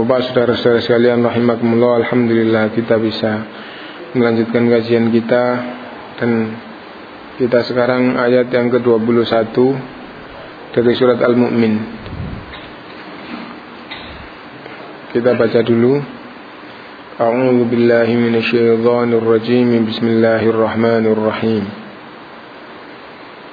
Bapak-bapak, saudara-saudara sekalian rahimakumullah, alhamdulillah kita bisa melanjutkan kajian kita dan kita sekarang ayat yang ke-21 dari surat Al-Mu'min. Kita baca dulu. A'udzu billahi minasyaitonir rajim. Bismillahirrahmanirrahim.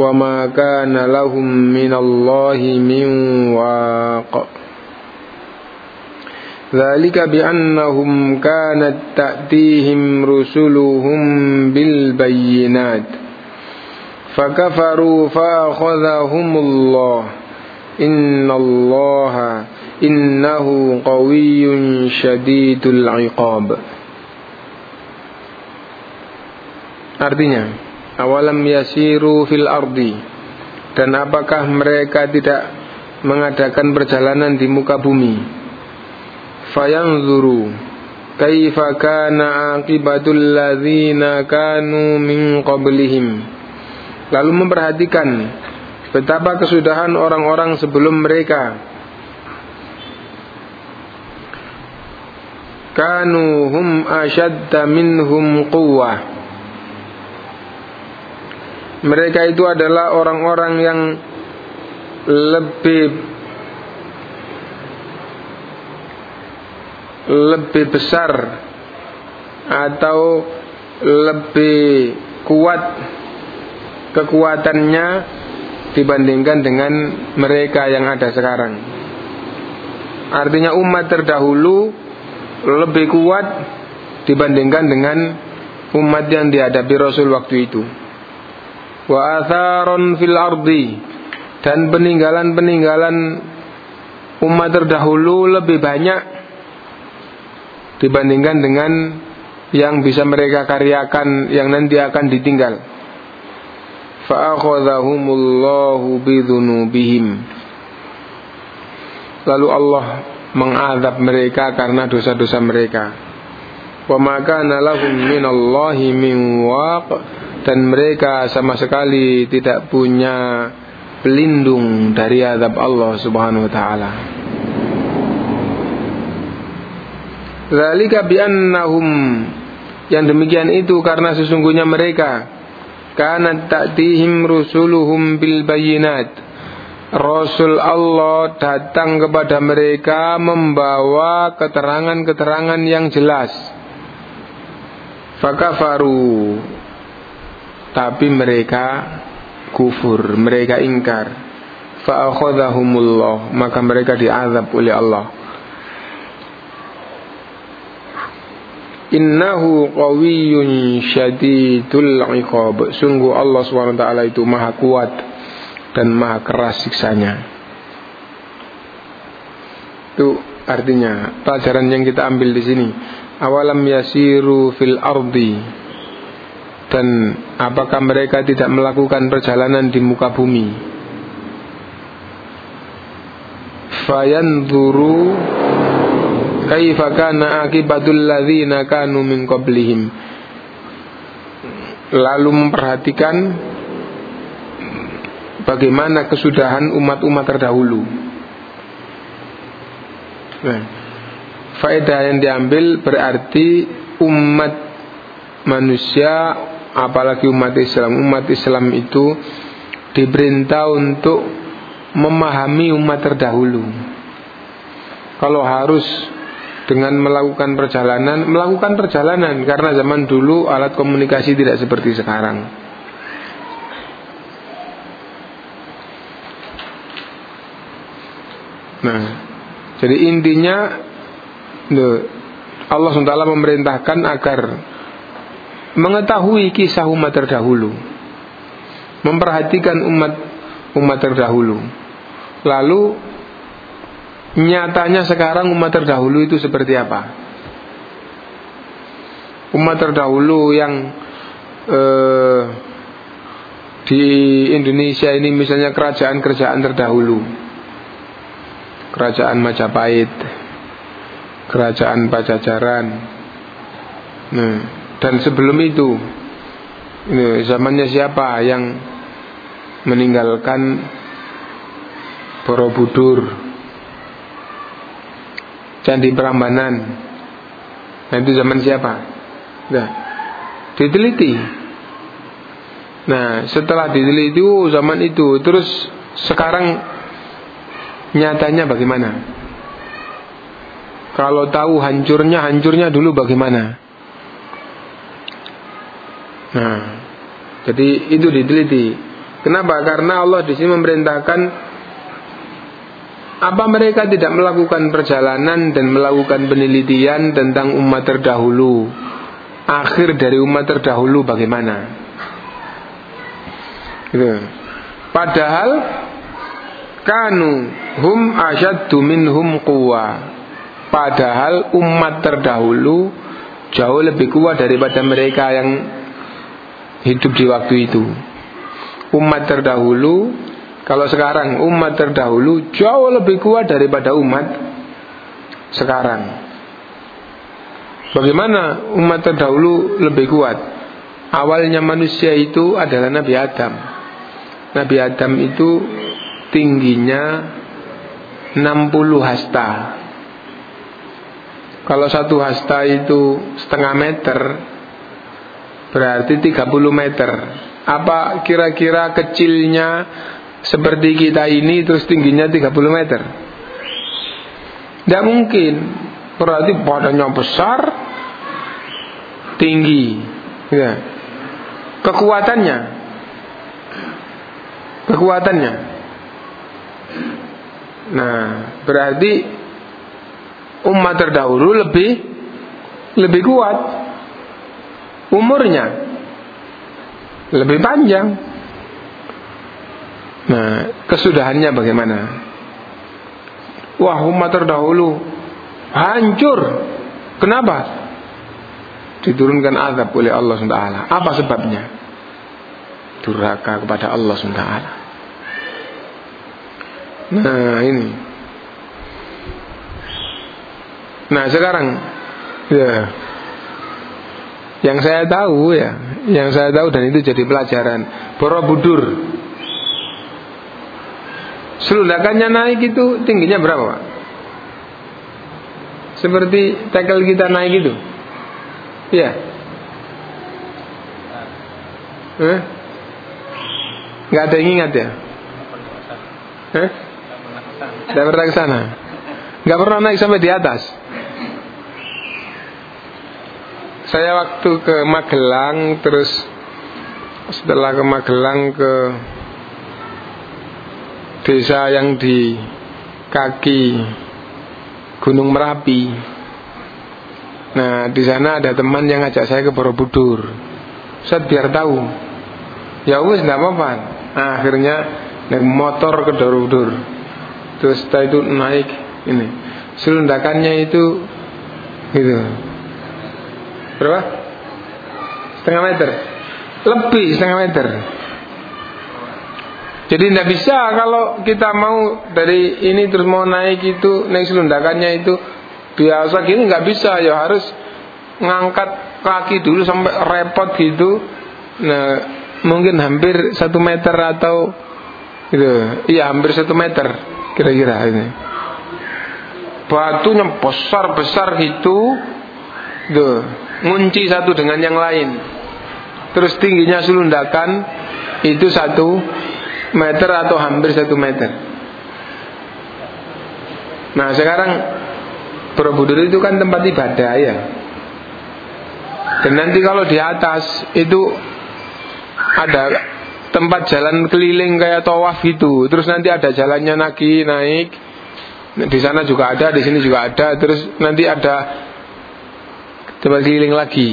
وما كان لهم من الله من واق ذلك بأنهم كانت تأتيهم رسلهم بالبينات فكفروا فأخذهم الله إن الله إنه قوي شديد العقاب. Artinya, awalam yasiru fil ardi? Dan apakah mereka tidak mengadakan perjalanan di muka bumi? Fayanzuru kaifa kana aqibatul ladzina kanu min qablihim? Lalu memperhatikan betapa kesudahan orang-orang sebelum mereka. Kanu hum ashadda minhum quwwah mereka itu adalah orang-orang yang lebih lebih besar atau lebih kuat kekuatannya dibandingkan dengan mereka yang ada sekarang. Artinya umat terdahulu lebih kuat dibandingkan dengan umat yang dihadapi Rasul waktu itu wa atharon fil ardi dan peninggalan-peninggalan umat terdahulu lebih banyak dibandingkan dengan yang bisa mereka karyakan yang nanti akan ditinggal. Fa'akhadhahumullahu bidzunubihim. Lalu Allah mengadab mereka karena dosa-dosa mereka. Wa ma kana lahum minallahi min waq dan mereka sama sekali tidak punya pelindung dari azab Allah Subhanahu wa taala. Zalika biannahum yang demikian itu karena sesungguhnya mereka kanat ta'tihim rusuluhum bil bayinat Rasul Allah datang kepada mereka membawa keterangan-keterangan yang jelas. Fakafaru. Tapi mereka kufur, mereka ingkar. Fa'akhadhahumullah, maka mereka diazab oleh Allah. Innahu qawiyyun syadidul iqab. Sungguh Allah SWT itu maha kuat dan maha keras siksanya. Itu artinya pelajaran yang kita ambil di sini. Awalam yasiru fil ardi dan apakah mereka tidak melakukan perjalanan di muka bumi? Fayanzuru kaifa kana akibatul ladzina kanu min qablihim. Lalu memperhatikan bagaimana kesudahan umat-umat terdahulu. Nah, faedah yang diambil berarti umat manusia apalagi umat Islam. Umat Islam itu diperintah untuk memahami umat terdahulu. Kalau harus dengan melakukan perjalanan, melakukan perjalanan karena zaman dulu alat komunikasi tidak seperti sekarang. Nah, jadi intinya Allah SWT memerintahkan agar mengetahui kisah umat terdahulu, memperhatikan umat umat terdahulu. Lalu nyatanya sekarang umat terdahulu itu seperti apa? Umat terdahulu yang eh, di Indonesia ini misalnya kerajaan-kerajaan terdahulu kerajaan Majapahit, kerajaan Pajajaran. Nah, dan sebelum itu, ini zamannya siapa yang meninggalkan Borobudur, Candi Prambanan? Nah, itu zaman siapa? Nah, diteliti. Nah, setelah diteliti oh, zaman itu, terus sekarang nyatanya bagaimana? Kalau tahu hancurnya, hancurnya dulu bagaimana? Nah, jadi itu diteliti. Kenapa? Karena Allah di sini memerintahkan apa mereka tidak melakukan perjalanan dan melakukan penelitian tentang umat terdahulu? Akhir dari umat terdahulu bagaimana? Gitu. Padahal kanu hum asyaddu minhum quwa padahal umat terdahulu jauh lebih kuat daripada mereka yang hidup di waktu itu. Umat terdahulu kalau sekarang umat terdahulu jauh lebih kuat daripada umat sekarang. Bagaimana umat terdahulu lebih kuat? Awalnya manusia itu adalah Nabi Adam. Nabi Adam itu tingginya 60 hasta. Kalau satu hasta itu setengah meter, berarti 30 meter. Apa kira-kira kecilnya seperti kita ini terus tingginya 30 meter? Tidak mungkin. Berarti badannya besar, tinggi. Ya. Kekuatannya. Kekuatannya Nah, berarti umat terdahulu lebih lebih kuat umurnya lebih panjang. Nah, kesudahannya bagaimana? Wah, umat terdahulu hancur. Kenapa? Diturunkan azab oleh Allah SWT. Apa sebabnya? Durhaka kepada Allah SWT. Nah ini. Nah sekarang ya yang saya tahu ya, yang saya tahu dan itu jadi pelajaran Borobudur. Seludakannya naik itu tingginya berapa Pak? Seperti tackle kita naik itu. Iya. Eh? Gak ada yang ingat ya? Tidak pernah ke sana. Nggak pernah naik sampai di atas. Saya waktu ke Magelang terus setelah ke Magelang ke desa yang di kaki Gunung Merapi. Nah, di sana ada teman yang ngajak saya ke Borobudur. Saya biar tahu. Ya wis enggak apa-apa. Nah, akhirnya naik motor ke Borobudur. Terus setelah itu naik ini. Selundakannya itu gitu. Berapa? Setengah meter. Lebih setengah meter. Jadi tidak bisa kalau kita mau dari ini terus mau naik itu naik selundakannya itu biasa gini nggak bisa ya harus ngangkat kaki dulu sampai repot gitu. Nah mungkin hampir satu meter atau gitu. Iya hampir satu meter kira-kira ini. Batunya besar besar gitu, tuh ngunci satu dengan yang lain. Terus tingginya selundakan itu satu meter atau hampir satu meter. Nah sekarang Borobudur itu kan tempat ibadah ya. Dan nanti kalau di atas itu ada tempat jalan keliling kayak tawaf itu. Terus nanti ada jalannya lagi naik. Di sana juga ada, di sini juga ada. Terus nanti ada tempat keliling lagi.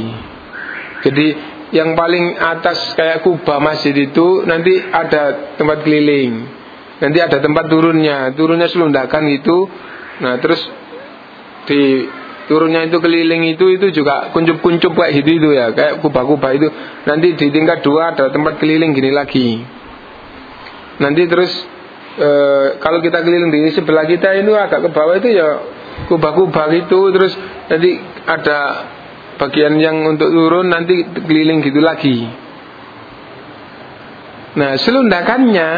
Jadi yang paling atas kayak kubah masjid itu nanti ada tempat keliling. Nanti ada tempat turunnya, turunnya selundakan itu. Nah, terus di turunnya itu keliling itu itu juga kuncup-kuncup kayak gitu itu ya, kayak kubah-kubah itu. Nanti di tingkat dua ada tempat keliling gini lagi. Nanti terus e, kalau kita keliling di sebelah kita itu agak ke bawah itu ya kubah-kubah itu terus nanti ada bagian yang untuk turun nanti keliling gitu lagi. Nah, selundakannya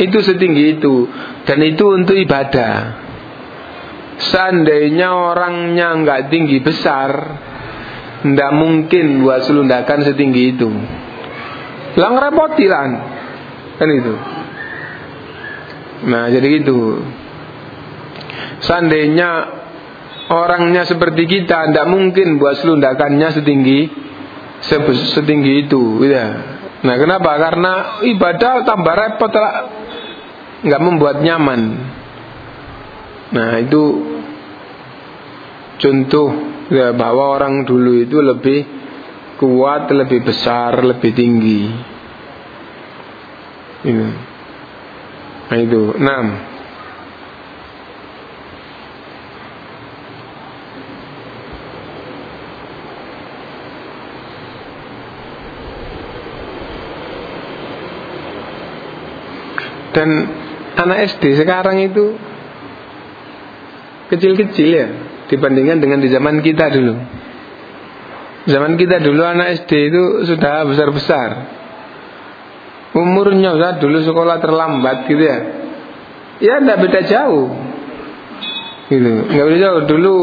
itu setinggi itu dan itu untuk ibadah. Seandainya orangnya nggak tinggi besar, nggak mungkin buat selundakan setinggi itu. Lang repotilan kan itu. Nah, jadi itu. Seandainya orangnya seperti kita tidak mungkin buat selundakannya setinggi setinggi itu ya. Nah kenapa? Karena ibadah tambah repot lah nggak membuat nyaman. Nah itu contoh ya, bahwa orang dulu itu lebih kuat, lebih besar, lebih tinggi. Ini. Nah itu enam. Dan anak SD sekarang itu kecil-kecil ya dibandingkan dengan di zaman kita dulu. Zaman kita dulu anak SD itu sudah besar-besar. Umurnya udah dulu sekolah terlambat gitu ya. Ya tidak beda jauh. Gitu. Nggak beda jauh. Dulu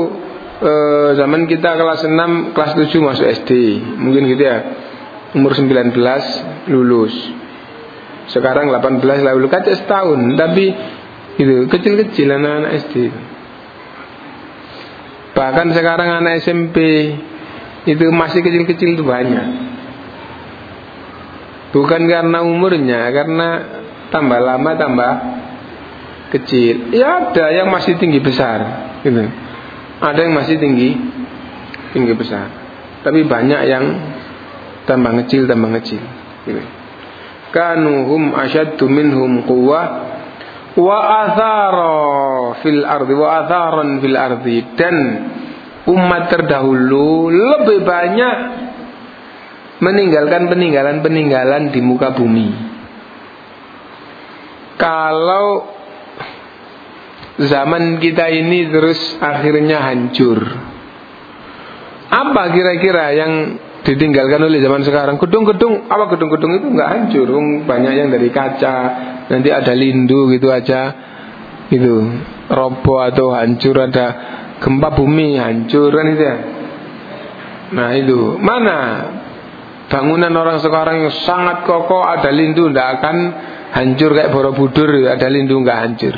eh, zaman kita kelas 6, kelas 7 masuk SD. Mungkin gitu ya. Umur 19 lulus. Sekarang 18 lalu kaca setahun, tapi itu kecil-kecil anak-anak SD. Bahkan sekarang anak SMP itu masih kecil-kecil itu banyak. Bukan karena umurnya, karena tambah lama tambah kecil. Ya ada yang masih tinggi besar, gitu. Ada yang masih tinggi tinggi besar. Tapi banyak yang tambah kecil tambah kecil. Gitu kanu hum asyaddu minhum quwwah wa athara fil ardi wa atharan fil ardi dan umat terdahulu lebih banyak meninggalkan peninggalan-peninggalan di muka bumi. Kalau zaman kita ini terus akhirnya hancur. Apa kira-kira yang ditinggalkan oleh zaman sekarang. Gedung-gedung apa gedung-gedung itu? Nggak hancur, banyak yang dari kaca, nanti ada lindu gitu aja, itu roboh atau hancur ada gempa bumi hancur kan itu ya. Nah itu. Mana? Bangunan orang sekarang yang sangat kokoh ada lindu tidak akan hancur kayak Borobudur. Ada lindung nggak hancur.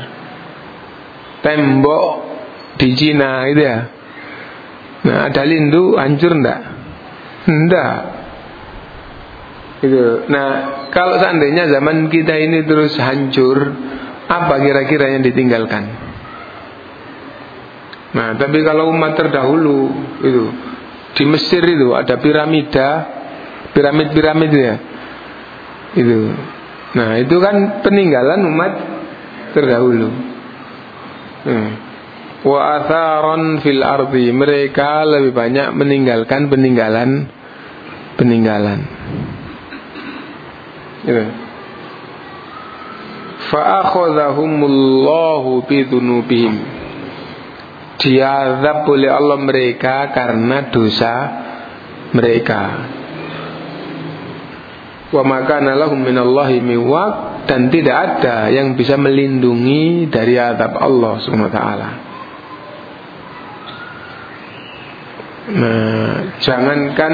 Tembok di Cina itu ya? Nah ada lindu hancur enggak enggak itu. Nah kalau seandainya zaman kita ini terus hancur apa kira-kira yang ditinggalkan? Nah tapi kalau umat terdahulu itu di Mesir itu ada piramida piramid-piramid ya. Itu. Nah itu kan peninggalan umat terdahulu. Hmm. wa atharon fil ardi. Mereka lebih banyak meninggalkan peninggalan peninggalan itu fa akhadhahumullahu bidunubihim diazab oleh Allah mereka karena dosa mereka. Wa makana lahum minallahi miwaq dan tidak ada yang bisa melindungi dari azab Allah taala. Nah, jangankan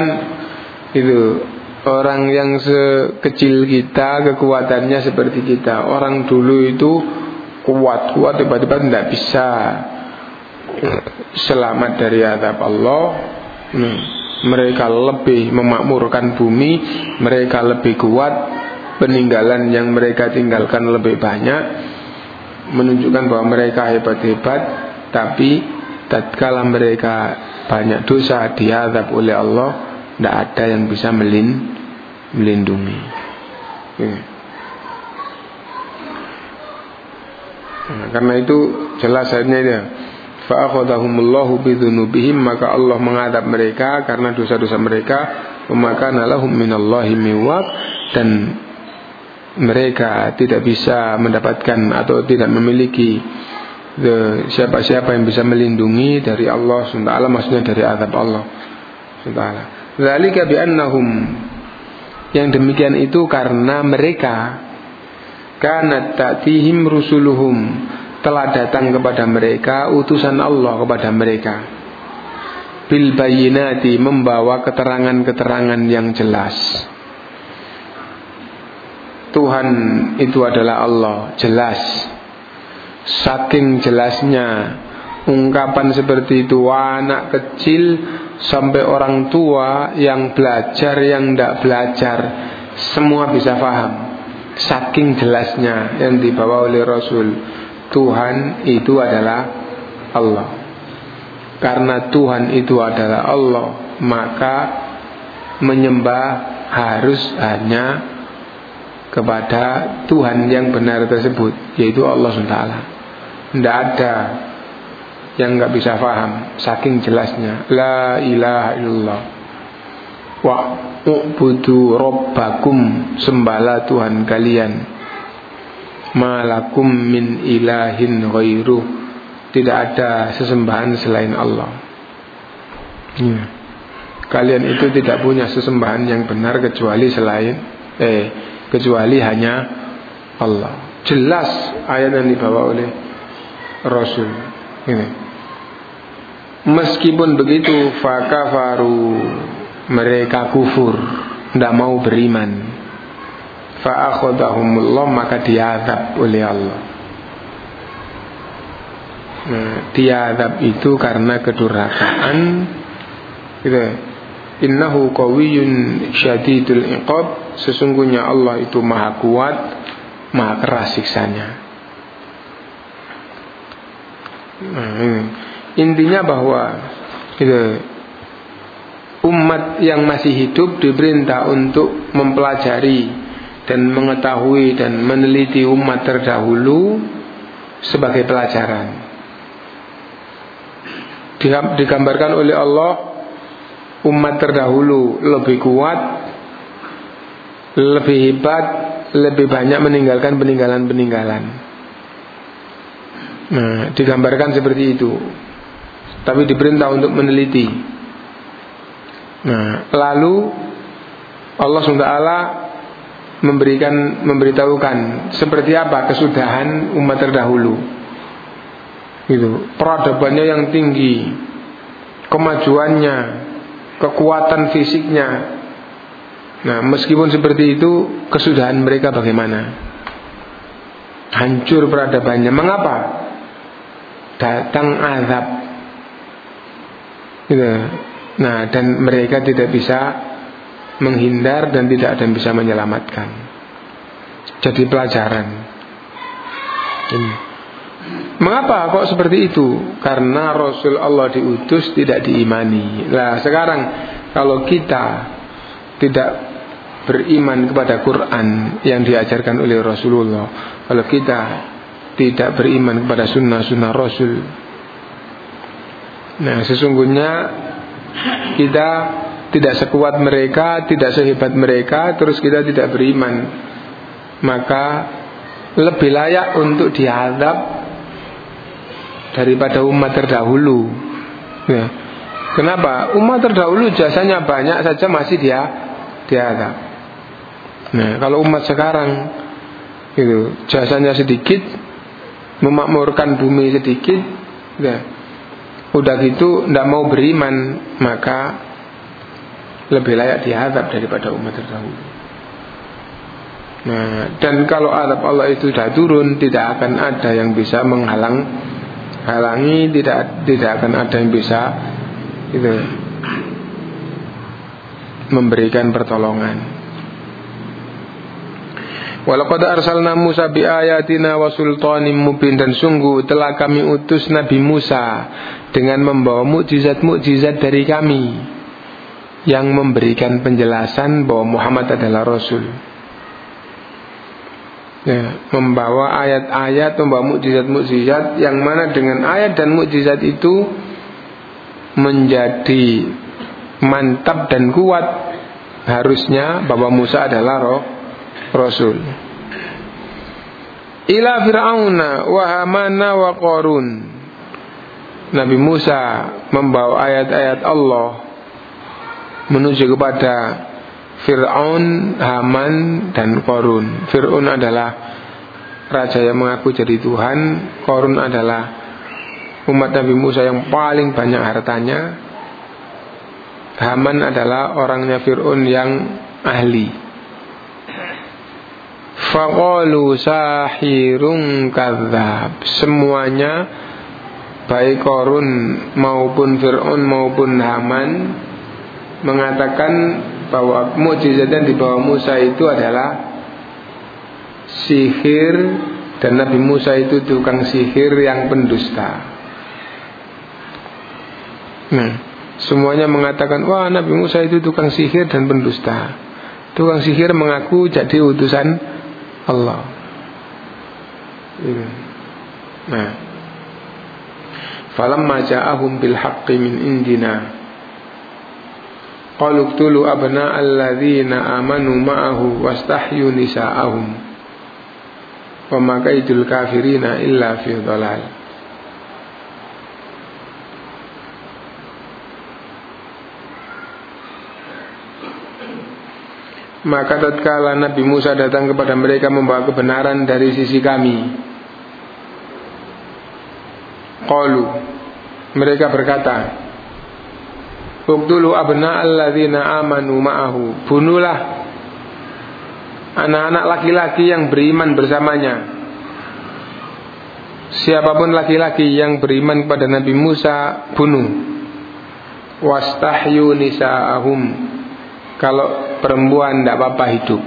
itu orang yang sekecil kita kekuatannya seperti kita. Orang dulu itu kuat-kuat tiba-tiba tidak bisa selamat dari azab Allah hmm. mereka lebih memakmurkan bumi mereka lebih kuat peninggalan yang mereka tinggalkan lebih banyak menunjukkan bahwa mereka hebat-hebat tapi tatkala mereka banyak dosa diazab oleh Allah tidak ada yang bisa melin, melindungi. Hmm. nah, karena itu jelas akhirnya dia fa'akhadahumullahu bidzunubihim maka Allah mengadab mereka karena dosa-dosa mereka. Maka nalahum minallahi miwaq dan mereka tidak bisa mendapatkan atau tidak memiliki siapa-siapa yang bisa melindungi dari Allah SWT maksudnya dari azab Allah SWT Zalika bi'annahum. Yang demikian itu karena mereka. Kanat ta'tihim rusuluhum. Telah datang kepada mereka utusan Allah kepada mereka. Bil bayinati membawa keterangan-keterangan yang jelas. Tuhan itu adalah Allah jelas. Saking jelasnya ungkapan seperti itu anak kecil sampai orang tua yang belajar yang tidak belajar semua bisa paham saking jelasnya yang dibawa oleh Rasul Tuhan itu adalah Allah. Karena Tuhan itu adalah Allah, maka menyembah harus hanya kepada Tuhan yang benar tersebut, yaitu Allah SWT. Tidak ada yang nggak bisa paham, saking jelasnya. La ilaha illallah. Wa ubudu robbakum sembahlah Tuhan kalian malakum min ilahin ghairu tidak ada sesembahan selain Allah ya. kalian itu tidak punya sesembahan yang benar kecuali selain eh kecuali hanya Allah jelas ayat yang dibawa oleh Rasul ini. Meskipun begitu fakafaru mereka kufur tidak mau beriman. Fa'akhadahumullah maka diadab oleh Allah. Nah, diadab itu karena kedurhakaan. Gitu. Innahu qawiyyun syadidul iqab. Sesungguhnya Allah itu maha kuat maha keras siksanya ini. intinya bahwa gitu umat yang masih hidup diperintah untuk mempelajari dan mengetahui dan meneliti umat terdahulu sebagai pelajaran. Digambarkan oleh Allah umat terdahulu lebih kuat, lebih hebat, lebih banyak meninggalkan peninggalan-peninggalan. Nah, digambarkan seperti itu. Tapi diperintah untuk meneliti. Nah, lalu Allah SWT memberikan memberitahukan seperti apa kesudahan umat terdahulu. Itu peradabannya yang tinggi, kemajuannya, kekuatan fisiknya. Nah, meskipun seperti itu, kesudahan mereka bagaimana? hancur peradabannya. Mengapa? Datang azab. Gitu. Nah, dan mereka tidak bisa menghindar dan tidak ada yang bisa menyelamatkan. Jadi pelajaran. Ini. Mengapa kok seperti itu? Karena Rasul Allah diutus tidak diimani. Nah, sekarang kalau kita tidak beriman kepada Quran yang diajarkan oleh Rasulullah, kalau kita tidak beriman kepada sunnah-sunnah Rasul, nah sesungguhnya kita tidak sekuat mereka, tidak sehebat mereka, terus kita tidak beriman, maka lebih layak untuk diadab daripada umat terdahulu. Ya. Kenapa? Umat terdahulu jasanya banyak saja masih dia diadab. Nah, kalau umat sekarang itu jasanya sedikit, memakmurkan bumi sedikit, ya, udah gitu tidak mau beriman, maka lebih layak diadab daripada umat terdahulu. Nah, dan kalau adab Allah itu sudah turun, tidak akan ada yang bisa menghalang halangi, tidak tidak akan ada yang bisa itu memberikan pertolongan. Walaqad arsalna Musa bi ayatina wa sultanim mubin. Dan sungguh telah kami utus Nabi Musa dengan membawa mukjizat-mukjizat dari kami yang memberikan penjelasan bahwa Muhammad adalah rasul. Ya, membawa ayat-ayat, membawa mukjizat-mukjizat yang mana dengan ayat dan mukjizat itu menjadi mantap dan kuat. Harusnya bahwa Musa adalah roh rasul. Ila Fir'auna wa Hamana wa Qarun. Nabi Musa membawa ayat-ayat Allah menuju kepada Fir'aun, Haman, dan Korun. Fir'aun adalah raja yang mengaku jadi Tuhan. Korun adalah umat Nabi Musa yang paling banyak hartanya. Haman adalah orangnya Fir'aun yang ahli. Faqalu sahirun kadzab. Semuanya baik Korun maupun Fir'aun maupun Haman mengatakan bahwa mujizat yang dibawa Musa itu adalah sihir dan Nabi Musa itu tukang sihir yang pendusta. Nah, semuanya mengatakan wah Nabi Musa itu tukang sihir dan pendusta. Tukang sihir mengaku jadi utusan Allah. Iya. Nah, falamma ja'ahum bil haqqi min indina Qalu qtulu abna alladzina amanu ma'ahu wastahyu nisa'ahum wa ma kaidul kafirina illa fi dhalal Maka tatkala Nabi Musa datang kepada mereka membawa kebenaran dari sisi kami Qalu Mereka berkata Uqtulu abna alladzina amanu ma'ahu. Bunuhlah anak-anak laki-laki yang beriman bersamanya. Siapa pun laki-laki yang beriman kepada Nabi Musa, bunuh. Wastahyu nisa'ahum. Kalau perempuan tidak apa-apa hidup.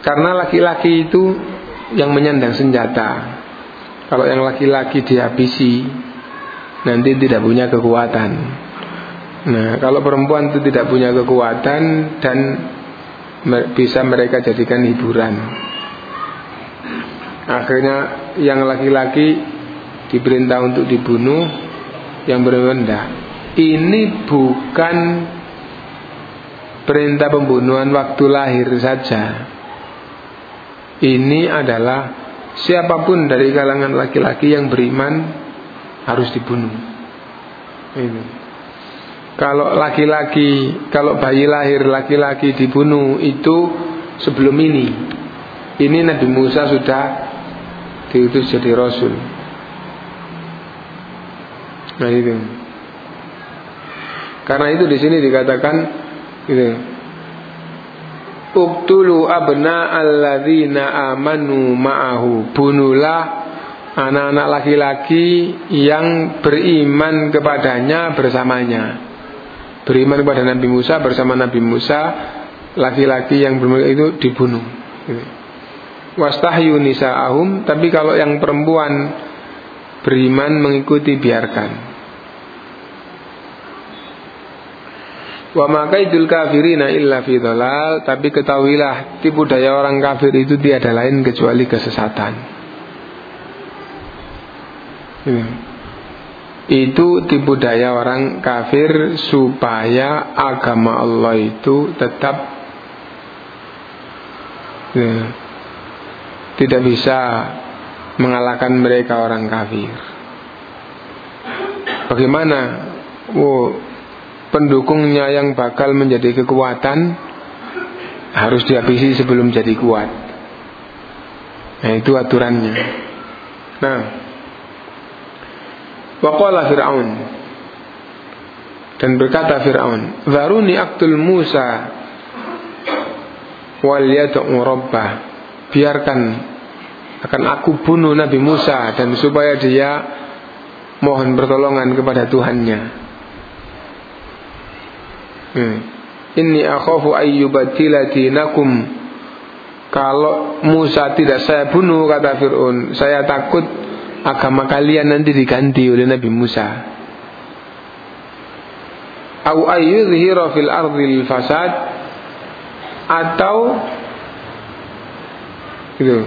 Karena laki-laki itu yang menyandang senjata. Kalau yang laki-laki dihabisi, nanti tidak punya kekuatan. Nah, kalau perempuan itu tidak punya kekuatan dan bisa mereka jadikan hiburan. Akhirnya yang laki-laki diperintah untuk dibunuh, yang perempuan. Ini bukan perintah pembunuhan waktu lahir saja. Ini adalah siapa pun dari kalangan laki-laki yang beriman harus dibunuh. Ini. Kalau laki-laki, kalau bayi lahir laki-laki dibunuh itu sebelum ini. Ini Nabi Musa sudah diutus jadi rasul. Nah itu. Karena itu di sini dikatakan itu Uktulu abna alladzina amanu ma'ahu. Bunuhlah anak-anak laki-laki yang beriman kepadanya bersamanya. Beriman kepada Nabi Musa bersama Nabi Musa, laki-laki yang beriman itu dibunuh. Wastahyu nisa'ahum, tapi kalau yang perempuan beriman mengikuti biarkan. Wa makaidul kafirina illa fi dhalal, tapi ketahuilah tipu daya orang kafir itu tiada lain kecuali kesesatan. Ya. Itu tipu daya orang kafir supaya agama Allah itu tetap ya, tidak bisa mengalahkan mereka orang kafir. Bagaimana? Oh, pendukungnya yang bakal menjadi kekuatan harus dihabisi sebelum jadi kuat. Nah, itu aturannya. Nah, waqala Fir'aun dan berkata Fir'aun, "Zaruni aktul Musa wal yad'u rabbah." Biarkan akan aku bunuh Nabi Musa dan supaya dia mohon pertolongan kepada Tuhannya. Hmm. Inni akhafu ayyubatila. Kalau Musa tidak saya bunuh kata Fir'aun, saya takut agama kalian nanti diganti oleh Nabi Musa. Au ayyudhira fil ardil fasad atau gitu.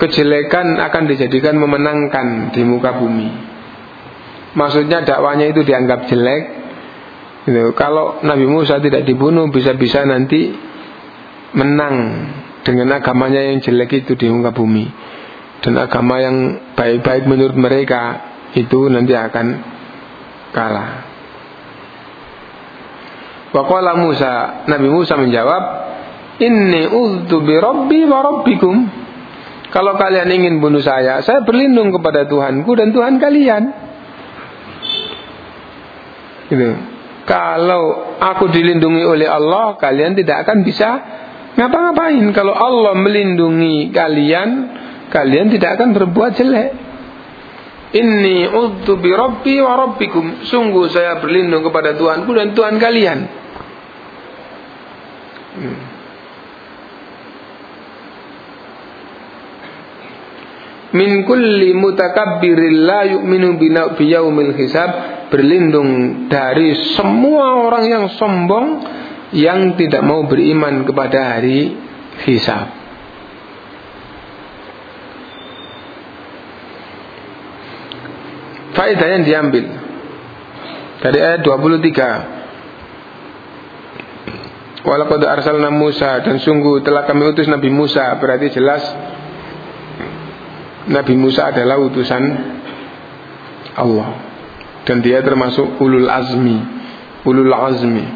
Kejelekan akan dijadikan memenangkan di muka bumi. Maksudnya dakwanya itu dianggap jelek, Gitu. Kalau Nabi Musa tidak dibunuh bisa-bisa nanti menang dengan agamanya yang jelek itu di muka bumi dan agama yang baik-baik menurut mereka itu nanti akan kalah. Waqala Musa, Nabi Musa menjawab, "Inni udzu bi rabbi wa rabbikum." Kalau kalian ingin bunuh saya, saya berlindung kepada Tuhanku dan Tuhan kalian. Gitu. Kalau aku dilindungi oleh Allah, kalian tidak akan bisa ngapa-ngapain. Kalau Allah melindungi kalian, kalian tidak akan berbuat jelek. Inni udtu bi rabbi wa rabbikum. Sungguh saya berlindung kepada Tuhanku dan Tuhan kalian. Hmm. Min kulli mutakabbirin la yu'minu bi yaumil hisab berlindung dari semua orang yang sombong yang tidak mau beriman kepada hari hisab. Faedah yang diambil dari ayat 23 Walaqad arsalna Musa dan sungguh telah kami utus Nabi Musa. Berarti jelas Nabi Musa adalah utusan Allah dan dia termasuk ulul azmi. Ulul azmi.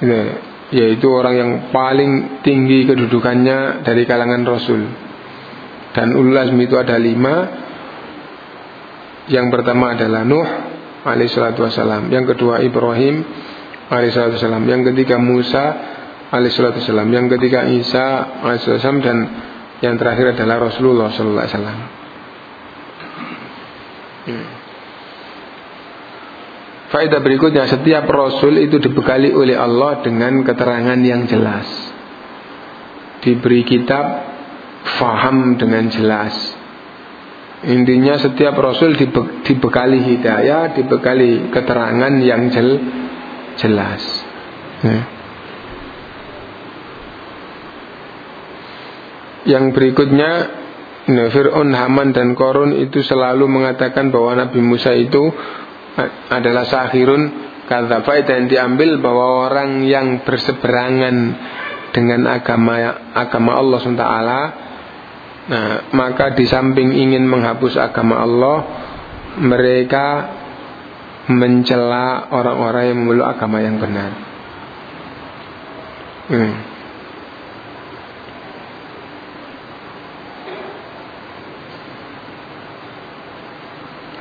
Ya, yaitu orang yang paling tinggi kedudukannya dari kalangan rasul. Dan ulul azmi itu ada lima. Yang pertama adalah Nuh alaihissalatu wassalam. Yang kedua Ibrahim alaihissalatu wassalam. Yang ketiga Musa alaihissalatu wassalam. Yang ketiga Isa alaihissalatu wassalam. Dan yang terakhir adalah Rasulullah sallallahu alaihi wasallam. Hmm. Faedah berikutnya setiap rasul itu dibekali oleh Allah dengan keterangan yang jelas. Diberi kitab faham dengan jelas. Intinya setiap rasul dibekali hidayah, dibekali keterangan yang jel jelas. Ya. Yang berikutnya Fir'aun, Haman dan Korun itu selalu mengatakan bahwa Nabi Musa itu adalah sahirun kata faedah yang diambil bahwa orang yang berseberangan dengan agama agama Allah SWT nah, maka di samping ingin menghapus agama Allah mereka mencela orang-orang yang memeluk agama yang benar hmm.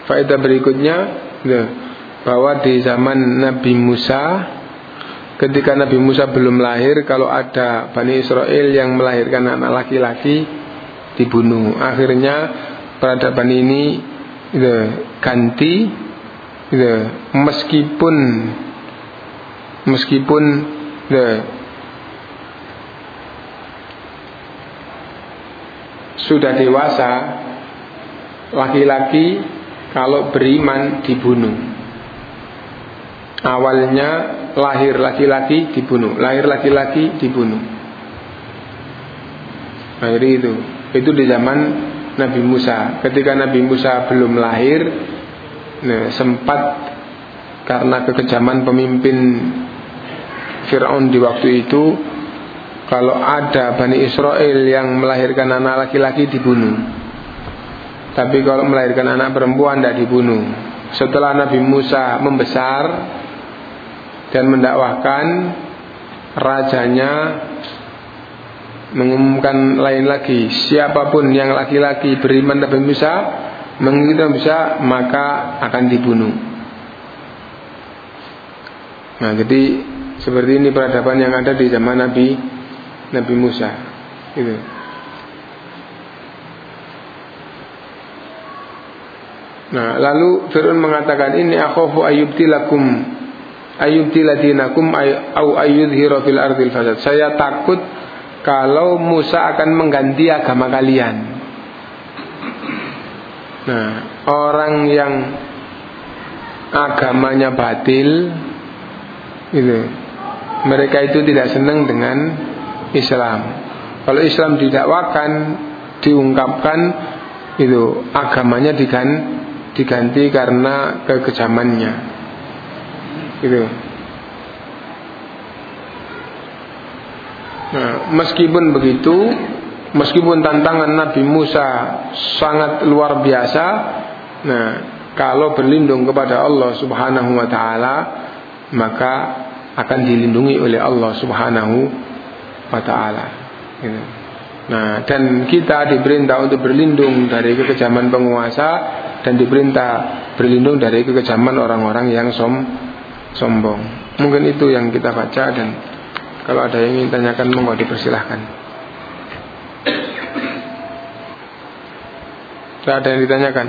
Faedah berikutnya ya, bahwa di zaman Nabi Musa ketika Nabi Musa belum lahir kalau ada Bani Israel yang melahirkan anak laki-laki dibunuh. Akhirnya peradaban ini itu, ganti itu, meskipun meskipun itu, sudah dewasa laki-laki kalau beriman dibunuh. Awalnya lahir laki-laki dibunuh. Lahir laki-laki dibunuh. Jadi itu. Itu di zaman Nabi Musa. Ketika Nabi Musa belum lahir nah, sempat karena kekejaman pemimpin Fir'aun di waktu itu kalau ada Bani Israel yang melahirkan anak laki-laki dibunuh. Tapi kalau melahirkan anak perempuan tidak dibunuh. Setelah Nabi Musa membesar dan mendakwahkan, rajanya mengumumkan lain lagi, siapa pun yang laki-laki beriman Nabi Musa, mengikuti Nabi Musa, maka akan dibunuh. Nah, jadi seperti ini peradaban yang ada di zaman Nabi Nabi Musa itu Nah, lalu Fir'aun mengatakan ini akhafu ayyubtilakum ayyubtiladinakum au ayyudhira fil ardil fasad. Saya takut kalau Musa akan mengganti agama kalian. Nah, orang yang agamanya batil itu mereka itu tidak senang dengan Islam. Kalau Islam didakwakan, diungkapkan itu agamanya diganti, diganti karena kekejamannya. Gitu. Nah, meskipun begitu, meskipun tantangan Nabi Musa sangat luar biasa, nah kalau berlindung kepada Allah Subhanahu wa taala, maka akan dilindungi oleh Allah Subhanahu wa taala. Gitu. Nah, dan kita diperintah untuk berlindung dari kekejaman penguasa dan diperintah berlindung dari kekejaman orang-orang yang som sombong. Mungkin itu yang kita baca dan kalau ada yang ingin tanyakan monggo dipersilahkan. Tidak ada yang ditanyakan.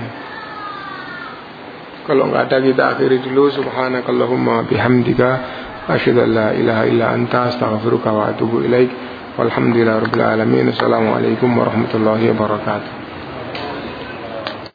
Kalau nggak ada kita akhiri dulu. Subhanakallahumma bihamdika. Asyhadu an ilaha illa anta astaghfiruka wa atubu ilaik. Walhamdulillahirabbil alamin. Assalamualaikum warahmatullahi wabarakatuh.